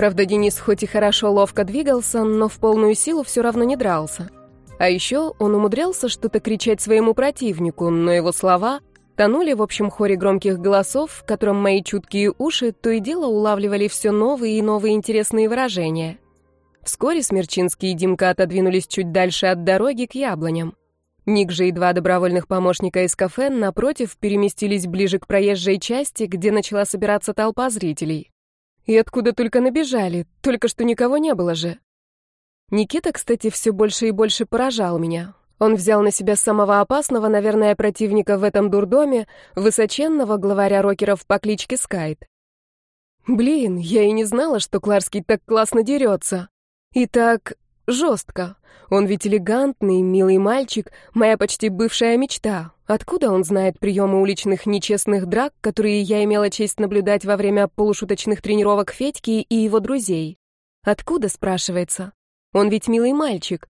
Правда, Денис хоть и хорошо ловко двигался, но в полную силу все равно не дрался. А еще он умудрялся что-то кричать своему противнику, но его слова тонули в общем хоре громких голосов, в котором мои чуткие уши то и дело улавливали все новые и новые интересные выражения. Вскоре Смерчинский и Димка отодвинулись чуть дальше от дороги к яблоням. Ник же и два добровольных помощника из кафе, напротив, переместились ближе к проезжей части, где начала собираться толпа зрителей. И откуда только набежали, только что никого не было же. Никита, кстати, все больше и больше поражал меня. Он взял на себя самого опасного, наверное, противника в этом дурдоме, высоченного главаря рокеров по кличке Скайт. Блин, я и не знала, что Кларский так классно дерется. И так жестко. Он ведь элегантный, милый мальчик, моя почти бывшая мечта. Откуда он знает приемы уличных нечестных драк, которые я имела честь наблюдать во время полушуточных тренировок Федьки и его друзей? Откуда, спрашивается? Он ведь милый мальчик.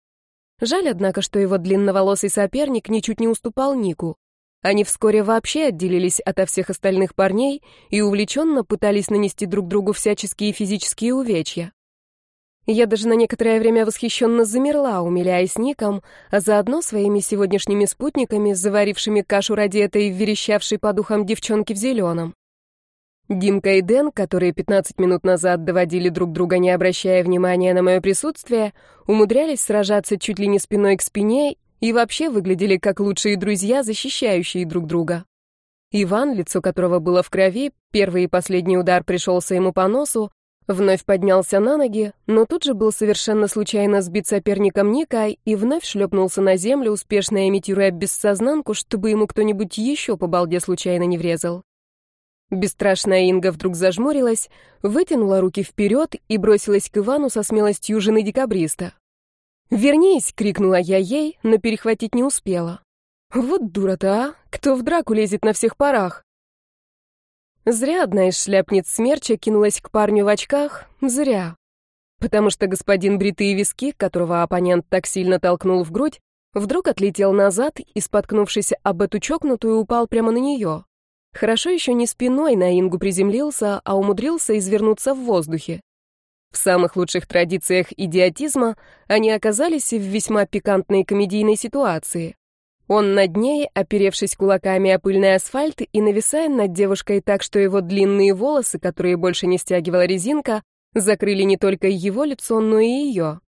Жаль, однако, что его длинноволосый соперник ничуть не уступал Нику. Они вскоре вообще отделились ото всех остальных парней и увлеченно пытались нанести друг другу всяческие физические увечья. Я даже на некоторое время восхищенно замерла, умиляясь Ником, а заодно своими сегодняшними спутниками, заварившими кашу ради этой верещавшей по духам девчонки в зеленом. Димка и Дэн, которые 15 минут назад доводили друг друга, не обращая внимания на мое присутствие, умудрялись сражаться чуть ли не спиной к спине и вообще выглядели как лучшие друзья, защищающие друг друга. Иван, лицо которого было в крови, первый и последний удар пришелся ему по носу, Вновь поднялся на ноги, но тут же был совершенно случайно сбит соперником Ника и вновь шлепнулся на землю, успешно имитируя бессознанку, чтобы ему кто-нибудь еще по балде случайно не врезал. Бесстрашная Инга вдруг зажмурилась, вытянула руки вперед и бросилась к Ивану со смелостью жены декабриста. «Вернись!» — крикнула я ей, но перехватить не успела. «Вот дура-то, а! Кто в драку лезет на всех парах?» Зря одна из шляпниц смерча кинулась к парню в очках. Зря. Потому что господин бритые виски, которого оппонент так сильно толкнул в грудь, вдруг отлетел назад и, споткнувшись об эту чокнутую, упал прямо на нее. Хорошо еще не спиной на Ингу приземлился, а умудрился извернуться в воздухе. В самых лучших традициях идиотизма они оказались в весьма пикантной комедийной ситуации. Он над ней, оперевшись кулаками о пыльный асфальт и нависая над девушкой так, что его длинные волосы, которые больше не стягивала резинка, закрыли не только его лицо, но и ее.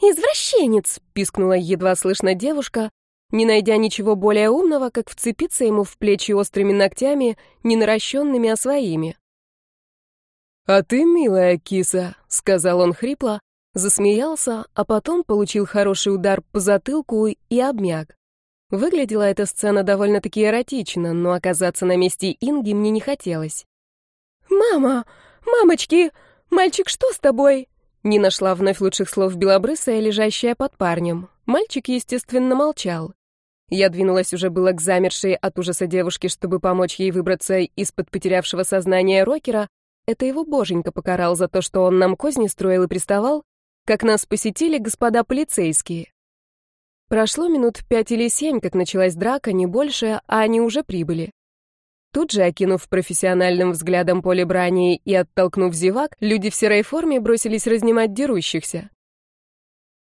«Извращенец!» — пискнула едва слышно девушка, не найдя ничего более умного, как вцепиться ему в плечи острыми ногтями, не наращенными, а своими. «А ты милая киса», — сказал он хрипло, засмеялся, а потом получил хороший удар по затылку и обмяк. Выглядела эта сцена довольно-таки эротично, но оказаться на месте Инги мне не хотелось. «Мама! Мамочки! Мальчик, что с тобой?» Не нашла вновь лучших слов белобрысая, лежащая под парнем. Мальчик, естественно, молчал. Я двинулась уже было к замершей от ужаса девушке, чтобы помочь ей выбраться из-под потерявшего сознание рокера. Это его боженька покарал за то, что он нам козни строил и приставал, как нас посетили господа полицейские. Прошло минут пять или семь, как началась драка, не больше, а они уже прибыли. Тут же, окинув профессиональным взглядом поле брани и оттолкнув зевак, люди в серой форме бросились разнимать дерущихся.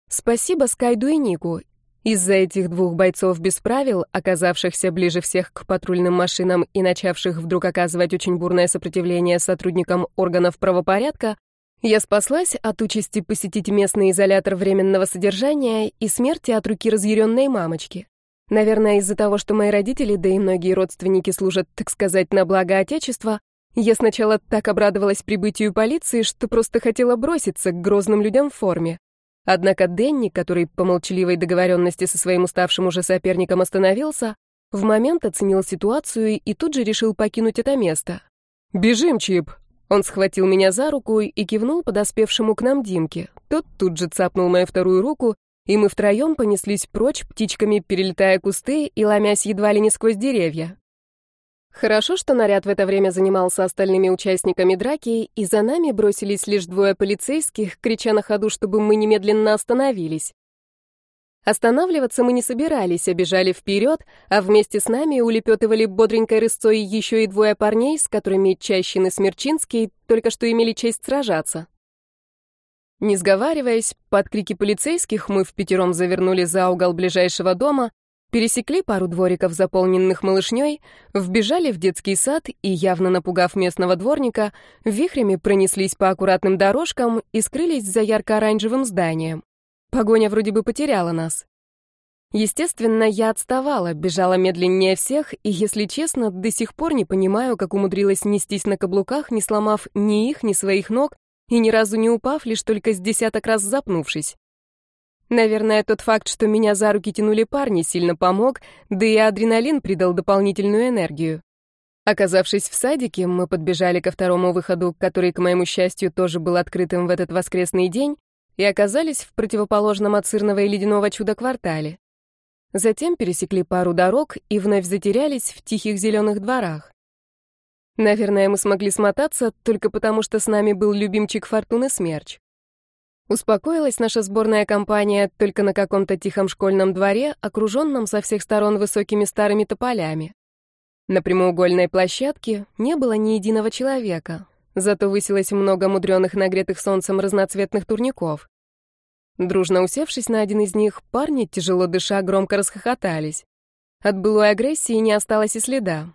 Спасибо Скайду и Нику. Из-за этих двух бойцов без правил, оказавшихся ближе всех к патрульным машинам и начавших вдруг оказывать очень бурное сопротивление сотрудникам органов правопорядка, я спаслась от участи посетить местный изолятор временного содержания и смерти от руки разъяренной мамочки. Наверное, из-за того, что мои родители, да и многие родственники служат, так сказать, на благо Отечества, я сначала так обрадовалась прибытию полиции, что просто хотела броситься к грозным людям в форме. Однако Дэнни, который по молчаливой договоренности со своим уставшим уже соперником остановился, в момент оценил ситуацию и тут же решил покинуть это место. «Бежим, Чип!» Он схватил меня за руку и кивнул подоспевшему к нам Димке. Тот тут же цапнул мою вторую руку, и мы втроем понеслись прочь, птичками перелетая кусты и ломясь едва ли не сквозь деревья. Хорошо, что наряд в это время занимался остальными участниками драки, и за нами бросились лишь двое полицейских, крича на ходу, чтобы мы немедленно остановились. Останавливаться мы не собирались, а бежали вперед, а вместе с нами улепетывали бодренькой рысцой еще и двое парней, с которыми Чащин и Смерчинский только что имели честь сражаться. Не сговариваясь, под крики полицейских мы в пятером завернули за угол ближайшего дома, пересекли пару двориков, заполненных малышней, вбежали в детский сад и, явно напугав местного дворника, вихрями пронеслись по аккуратным дорожкам и скрылись за ярко-оранжевым зданием. Погоня вроде бы потеряла нас. Естественно, я отставала, бежала медленнее всех, и, если честно, до сих пор не понимаю, как умудрилась нестись на каблуках, не сломав ни их, ни своих ног, и ни разу не упав, лишь только с десяток раз запнувшись. Наверное, тот факт, что меня за руки тянули парни, сильно помог, да и адреналин придал дополнительную энергию. Оказавшись в садике, мы подбежали ко второму выходу, который, к моему счастью, тоже был открытым в этот воскресный день, и оказались в противоположном от сырного и ледяного чудо-квартале. Затем пересекли пару дорог и вновь затерялись в тихих зеленых дворах. Наверное, мы смогли смотаться только потому, что с нами был любимчик Фортуны Смерч. Успокоилась наша сборная компания только на каком-то тихом школьном дворе, окруженном со всех сторон высокими старыми тополями. На прямоугольной площадке не было ни единого человека, зато высилось много мудреных нагретых солнцем разноцветных турников. Дружно усевшись на один из них, парни, тяжело дыша, громко расхохотались. От былой агрессии не осталось и следа.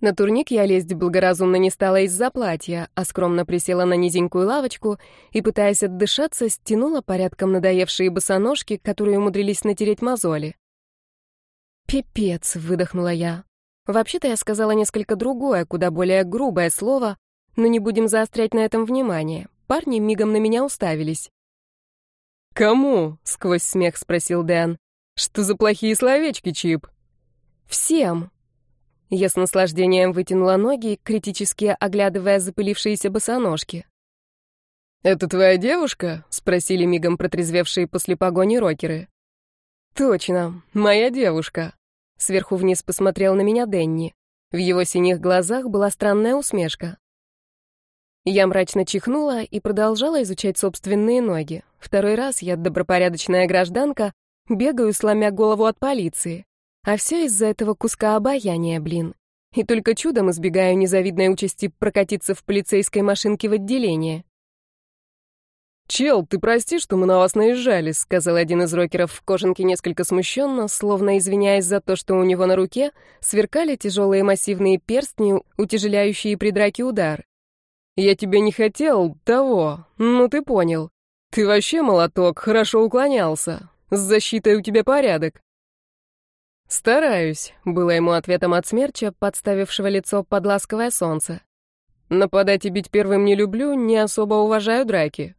На турник я лезть благоразумно не стала из-за платья, а скромно присела на низенькую лавочку и, пытаясь отдышаться, стянула порядком надоевшие босоножки, которые умудрились натереть мозоли. «Пипец», — выдохнула я. Вообще-то я сказала несколько другое, куда более грубое слово, но не будем заострять на этом внимание. Парни мигом на меня уставились. «Кому?» — сквозь смех спросил Дэн. «Что за плохие словечки, Чип?» «Всем», я с наслаждением вытянула ноги, критически оглядывая запылившиеся босоножки. «Это твоя девушка?» — спросили мигом протрезвевшие после погони рокеры. «Точно, моя девушка». Сверху вниз посмотрел на меня Денни. В его синих глазах была странная усмешка. Я мрачно чихнула и продолжала изучать собственные ноги. Второй раз я, добропорядочная гражданка, бегаю, сломя голову от полиции. А все из-за этого куска обаяния, блин. И только чудом избегаю незавидной участи прокатиться в полицейской машинке в отделение. «Чел, ты прости, что мы на вас наезжали», — сказал один из рокеров в кожанке несколько смущенно, словно извиняясь за то, что у него на руке сверкали тяжелые массивные перстни, утяжеляющие при драке удар. «Я тебя не хотел того, ну ты понял. Ты вообще молоток, хорошо уклонялся. С защитой у тебя порядок». «Стараюсь», — было ему ответом от смерча, подставившего лицо под ласковое солнце. «Нападать и бить первым не люблю, не особо уважаю драки».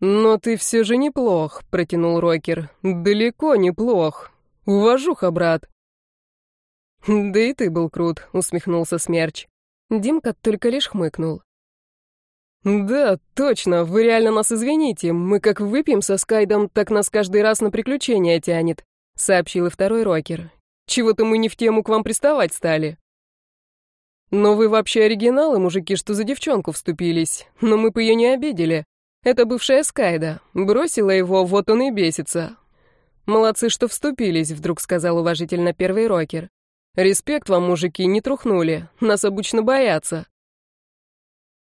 «Но ты все же неплох», — протянул Рокер. «Далеко неплох. Уважуха, брат». «Да и ты был крут», — усмехнулся Смерч. Димка только лишь хмыкнул. «Да, точно, вы реально нас извините. Мы как выпьем со Скайдом, так нас каждый раз на приключения тянет. — сообщил и второй рокер. «Чего-то мы не в тему к вам приставать стали». «Но вы вообще оригиналы, мужики, что за девчонку вступились. Но мы бы ее не обидели. Это бывшая Скайда. Бросила его, вот он и бесится». «Молодцы, что вступились», — вдруг сказал уважительно первый рокер. «Респект вам, мужики, не трухнули. Нас обычно боятся».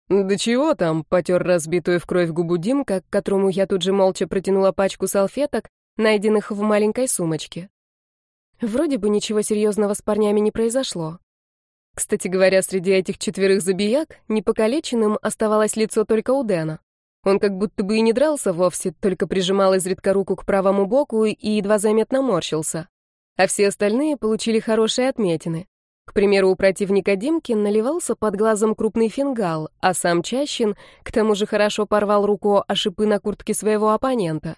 «Да чего там?» — потер разбитую в кровь губу Димка, которому я тут же молча протянула пачку салфеток, найденных в маленькой сумочке. Вроде бы ничего серьезного с парнями не произошло. Кстати говоря, среди этих четверых забияк непокалеченным оставалось лицо только у Дэна. Он как будто бы и не дрался вовсе, только прижимал изредка руку к правому боку и едва заметно морщился. А все остальные получили хорошие отметины. К примеру, у противника Димки наливался под глазом крупный фингал, а сам Чащин к тому же хорошо порвал руку о шипы на куртке своего оппонента.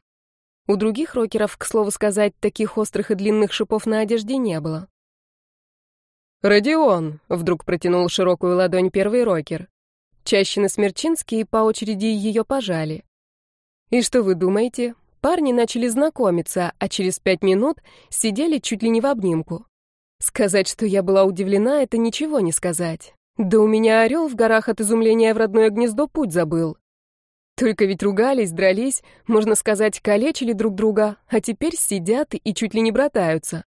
У других рокеров, к слову сказать, таких острых и длинных шипов на одежде не было. «Родион!» — вдруг протянул широкую ладонь первый рокер. Чащин и Смерчинский по очереди ее пожали. И что вы думаете? Парни начали знакомиться, а через пять минут сидели чуть ли не в обнимку. Сказать, что я была удивлена, это ничего не сказать. Да у меня орел в горах от изумления в родное гнездо путь забыл. Только ведь ругались, дрались, можно сказать, калечили друг друга, а теперь сидят и чуть ли не братаются.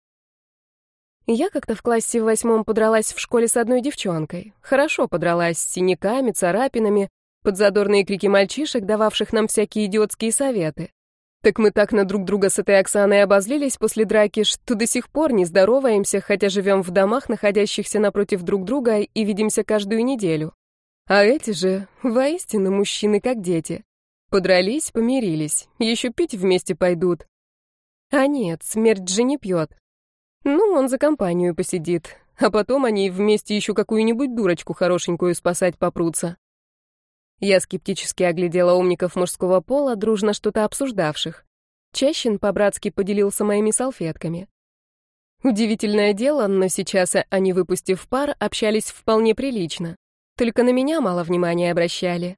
Я как-то в классе в восьмом подралась в школе с одной девчонкой. Хорошо подралась, с синяками, царапинами, под задорные крики мальчишек, дававших нам всякие идиотские советы. Так мы так на друг друга с этой Оксаной обозлились после драки, что до сих пор не здороваемся, хотя живем в домах, находящихся напротив друг друга, и видимся каждую неделю. А эти же, воистину, мужчины как дети. Подрались, помирились, еще пить вместе пойдут. А нет, смерть же не пьет. Ну, он за компанию посидит, а потом они вместе еще какую-нибудь дурочку хорошенькую спасать попрутся. Я скептически оглядела умников мужского пола, дружно что-то обсуждавших. Чащин по-братски поделился моими салфетками. Удивительное дело, но сейчас они, выпустив пар, общались вполне прилично. Только на меня мало внимания обращали.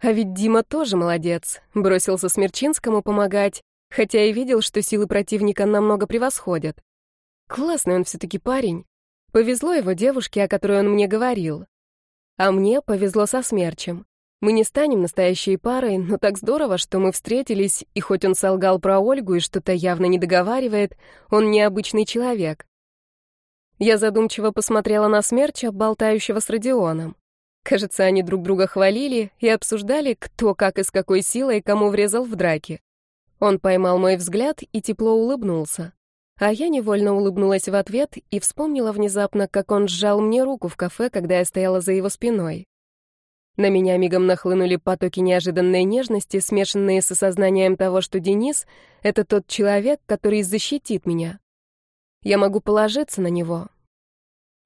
А ведь Дима тоже молодец, бросился Смерчинскому помогать, хотя и видел, что силы противника намного превосходят. Классный он все-таки парень. Повезло его девушке, о которой он мне говорил. А мне повезло со Смерчем. Мы не станем настоящей парой, но так здорово, что мы встретились, и хоть он солгал про Ольгу и что-то явно не договаривает, он необычный человек. Я задумчиво посмотрела на Смерча, болтающего с Родионом. Кажется, они друг друга хвалили и обсуждали, кто как и с какой силой кому врезал в драке. Он поймал мой взгляд и тепло улыбнулся. А я невольно улыбнулась в ответ и вспомнила внезапно, как он сжал мне руку в кафе, когда я стояла за его спиной. На меня мигом нахлынули потоки неожиданной нежности, смешанные с осознанием того, что Денис — это тот человек, который защитит меня. Я могу положиться на него.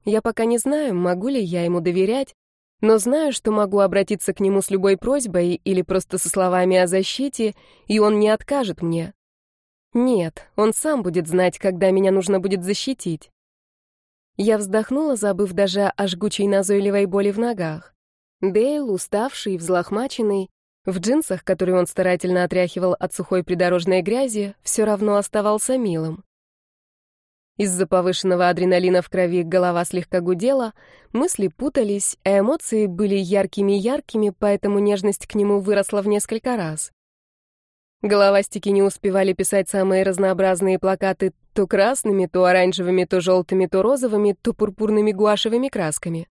Я пока не знаю, могу ли я ему доверять, но знаю, что могу обратиться к нему с любой просьбой или просто со словами о защите, и он не откажет мне. Нет, он сам будет знать, когда меня нужно будет защитить. Я вздохнула, забыв даже о жгучей назойливой боли в ногах. Дейл, уставший и взлохмаченный, в джинсах, которые он старательно отряхивал от сухой придорожной грязи, все равно оставался милым. Из-за повышенного адреналина в крови голова слегка гудела, мысли путались, а эмоции были яркими-яркими, поэтому нежность к нему выросла в несколько раз. Головастики не успевали писать самые разнообразные плакаты то красными, то оранжевыми, то желтыми, то розовыми, то пурпурными гуашевыми красками.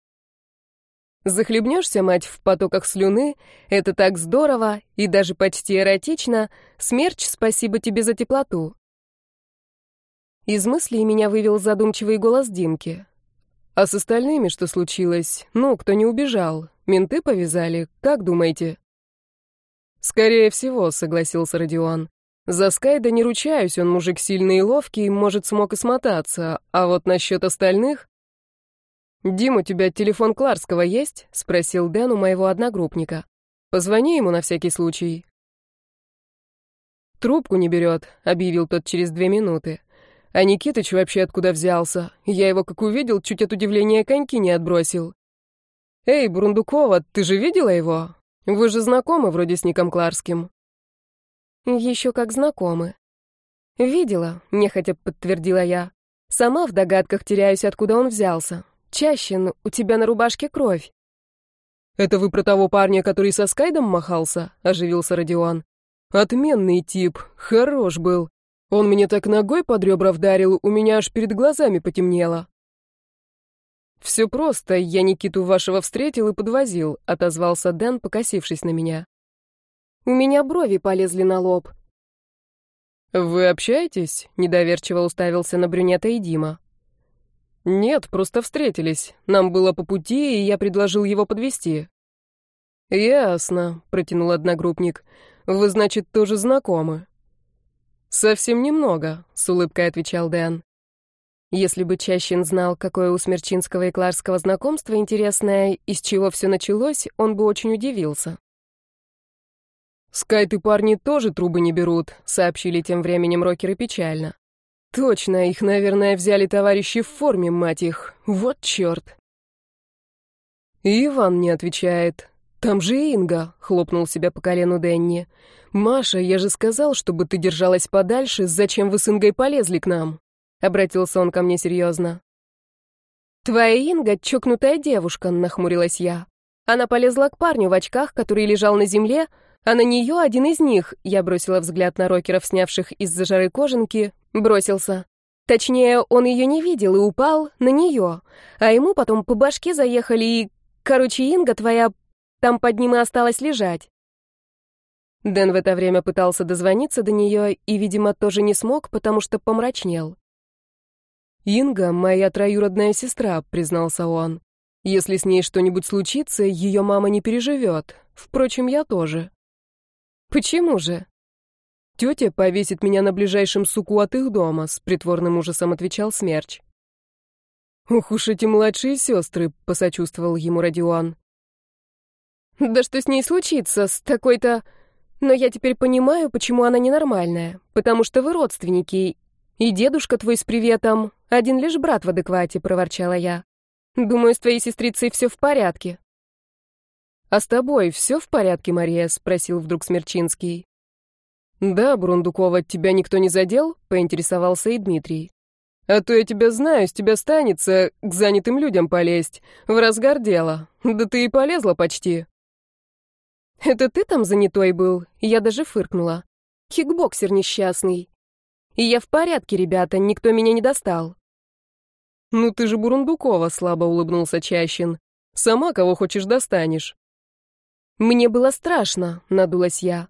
Захлебнешься, мать, в потоках слюны, это так здорово и даже почти эротично. Смерч, спасибо тебе за теплоту. Из мыслей меня вывел задумчивый голос Димки. А с остальными что случилось? Ну, кто не убежал? Менты повязали? Как думаете? Скорее всего, согласился Родион. За Скайда не ручаюсь, он мужик сильный и ловкий, может, смог и смотаться. А вот насчет остальных... «Дим, у тебя телефон Кларского есть?» — спросил Дэн у моего одногруппника. «Позвони ему на всякий случай». «Трубку не берет», — объявил тот через две минуты. «А Никитыч вообще откуда взялся? Я его, как увидел, чуть от удивления коньки не отбросил». «Эй, Бурундукова, ты же видела его? Вы же знакомы вроде с Ником Кларским». «Еще как знакомы». «Видела», — нехотя подтвердила я. «Сама в догадках теряюсь, откуда он взялся. «Чащин, у тебя на рубашке кровь». «Это вы про того парня, который со Скайдом махался?» — оживился Родион. «Отменный тип, хорош был. Он мне так ногой под ребра вдарил, у меня аж перед глазами потемнело». «Все просто, я Никиту вашего встретил и подвозил», — отозвался Дэн, покосившись на меня. «У меня брови полезли на лоб». «Вы общаетесь?» — недоверчиво уставился на брюнета и Дима. «Нет, просто встретились. Нам было по пути, и я предложил его подвести. «Ясно», — протянул одногруппник. «Вы, значит, тоже знакомы?» «Совсем немного», — с улыбкой отвечал Дэн. Если бы Чащин знал, какое у Смерчинского и Кларского знакомство интересное, из чего все началось, он бы очень удивился. «Скайт и парни тоже трубы не берут», — сообщили тем временем рокеры печально. Точно, их, наверное, взяли товарищи в форме, мать их. Вот черт. И Иван не отвечает. Там же Инга, хлопнул себя по колену Дэнни. Маша, я же сказал, чтобы ты держалась подальше, зачем вы с Ингой полезли к нам? Обратился он ко мне серьезно. Твоя Инга — чокнутая девушка, нахмурилась я. Она полезла к парню в очках, который лежал на земле, а на нее один из них, я бросила взгляд на рокеров, снявших из-за жары кожанки, Бросился. Точнее, он ее не видел и упал на нее. А ему потом по башке заехали и... Короче, Инга твоя там под ним и осталась лежать. Дэн в это время пытался дозвониться до нее и, видимо, тоже не смог, потому что помрачнел. «Инга — моя троюродная сестра», — признался он. «Если с ней что-нибудь случится, ее мама не переживет. Впрочем, я тоже». «Почему же?» «Тетя повесит меня на ближайшем суку от их дома», — с притворным ужасом отвечал Смерч. «Ух уж эти младшие сестры», — посочувствовал ему Родион. «Да что с ней случится, с такой-то...» «Но я теперь понимаю, почему она ненормальная. Потому что вы родственники, и дедушка твой с приветом, один лишь брат в адеквате», — проворчала я. «Думаю, с твоей сестрицей все в порядке». «А с тобой все в порядке, Мария?» — спросил вдруг Смерчинский. «Да, Бурундукова, тебя никто не задел?» — поинтересовался и Дмитрий. «А то я тебя знаю, с тебя станется к занятым людям полезть, в разгар дела. Да ты и полезла почти». «Это ты там занятой был?» Я даже фыркнула. «Кикбоксер несчастный. И я в порядке, ребята, никто меня не достал. Ну ты же Бурундукова, слабо улыбнулся Чащин. Сама кого хочешь достанешь. Мне было страшно, надулась я.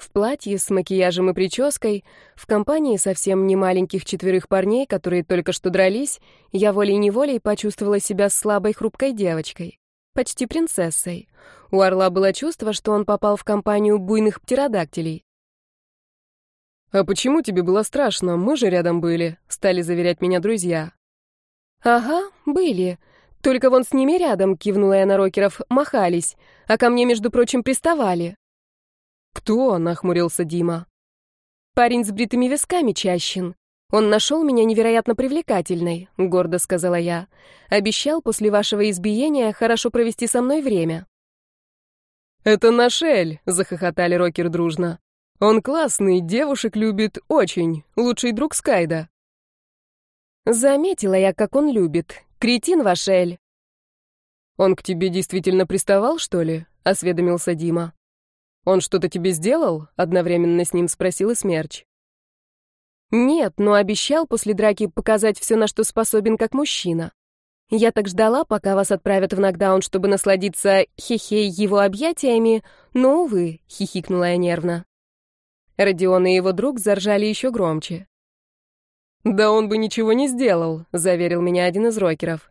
В платье с макияжем и прической, в компании совсем не маленьких четверых парней, которые только что дрались, я волей-неволей почувствовала себя слабой хрупкой девочкой, почти принцессой. У орла было чувство, что он попал в компанию буйных птеродактилей. «А почему тебе было страшно? Мы же рядом были», — стали заверять меня друзья. «Ага, были. Только вон с ними рядом», — кивнула я на рокеров, — «махались, а ко мне, между прочим, приставали». «Кто?» — нахмурился Дима. «Парень с бритыми висками, Чащин. Он нашел меня невероятно привлекательной», — гордо сказала я. «Обещал после вашего избиения хорошо провести со мной время». «Это наш Эль», — захохотали рокер дружно. Он классный, девушек любит очень, лучший друг Скайда. Заметила я, как он любит. Кретин Вашель. Он к тебе действительно приставал, что ли? Осведомился Дима. Он что-то тебе сделал? Одновременно с ним спросил и Смерч. Нет, но обещал после драки показать все, на что способен как мужчина. Я так ждала, пока вас отправят в нокдаун, чтобы насладиться хе-хе его объятиями, но, увы, хихикнула я нервно. Родион и его друг заржали еще громче. «Да он бы ничего не сделал», — заверил меня один из рокеров.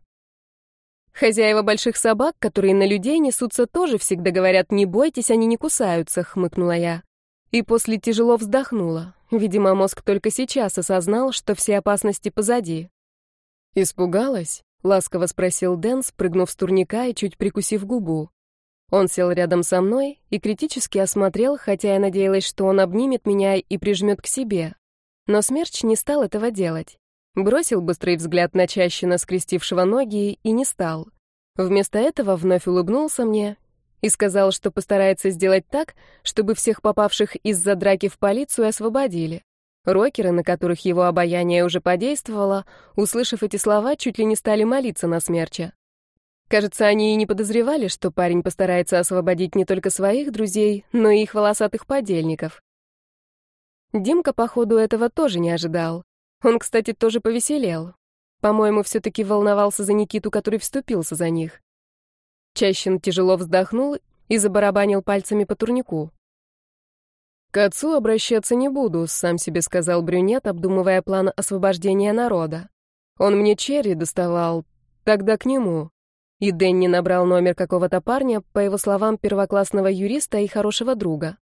«Хозяева больших собак, которые на людей несутся, тоже всегда говорят, не бойтесь, они не кусаются», — хмыкнула я. И после тяжело вздохнула. Видимо, мозг только сейчас осознал, что все опасности позади. «Испугалась?» — ласково спросил Дэн, спрыгнув с турника и чуть прикусив губу. Он сел рядом со мной и критически осмотрел, хотя я надеялась, что он обнимет меня и прижмет к себе. Но Смерч не стал этого делать. Бросил быстрый взгляд на Чащина, скрестившего ноги, и не стал. Вместо этого вновь улыбнулся мне и сказал, что постарается сделать так, чтобы всех попавших из-за драки в полицию освободили. Рокеры, на которых его обаяние уже подействовало, услышав эти слова, чуть ли не стали молиться на Смерча. Кажется, они и не подозревали, что парень постарается освободить не только своих друзей, но и их волосатых подельников. Димка, походу, этого тоже не ожидал. Он, кстати, тоже повеселел. По-моему, все-таки волновался за Никиту, который вступился за них. Чащин тяжело вздохнул и забарабанил пальцами по турнику. «К отцу обращаться не буду», — сам себе сказал брюнет, обдумывая план освобождения народа. «Он мне черри доставал, тогда к нему. И Дэнни набрал номер какого-то парня, по его словам, первоклассного юриста и хорошего друга.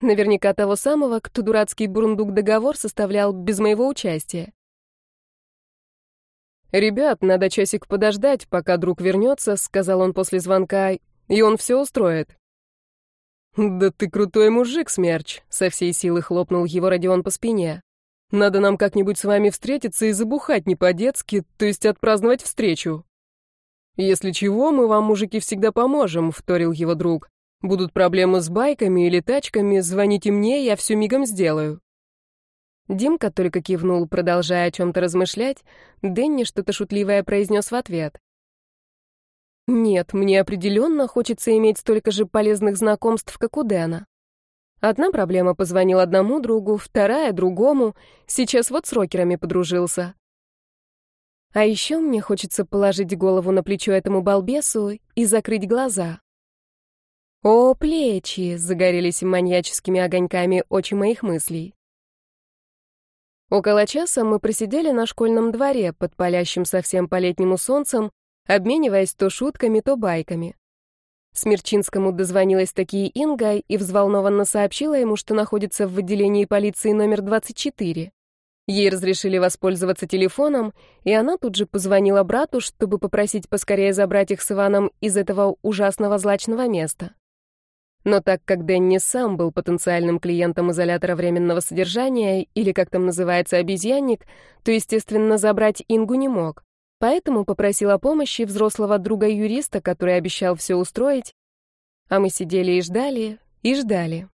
Наверняка того самого, кто дурацкий бурундук-договор составлял без моего участия. «Ребят, надо часик подождать, пока друг вернется», — сказал он после звонка, — «и он все устроит». «Да ты крутой мужик, Смерч», — со всей силы хлопнул его Родион по спине. «Надо нам как-нибудь с вами встретиться и забухать не по-детски, то есть отпраздновать встречу». «Если чего, мы вам, мужики, всегда поможем», — вторил его друг. «Будут проблемы с байками или тачками, звоните мне, я все мигом сделаю». Димка только кивнул, продолжая о чем-то размышлять. Дэнни что-то шутливое произнес в ответ. «Нет, мне определенно хочется иметь столько же полезных знакомств, как у Дэна. Одна проблема позвонил одному другу, вторая — другому. Сейчас вот с рокерами подружился. А еще мне хочется положить голову на плечо этому балбесу и закрыть глаза. О, плечи! Загорелись маньяческими огоньками очи моих мыслей. Около часа мы просидели на школьном дворе под палящим совсем по-летнему солнцем, обмениваясь то шутками, то байками. Смерчинскому дозвонилась такие Инга и взволнованно сообщила ему, что находится в отделении полиции номер 24. Ей разрешили воспользоваться телефоном, и она тут же позвонила брату, чтобы попросить поскорее забрать их с Иваном из этого ужасного злачного места. Но так как Дэнни сам был потенциальным клиентом изолятора временного содержания, или как там называется обезьянник, то, естественно, забрать Ингу не мог. Поэтому попросил о помощи взрослого друга-юриста, который обещал все устроить. А мы сидели и ждали, и ждали.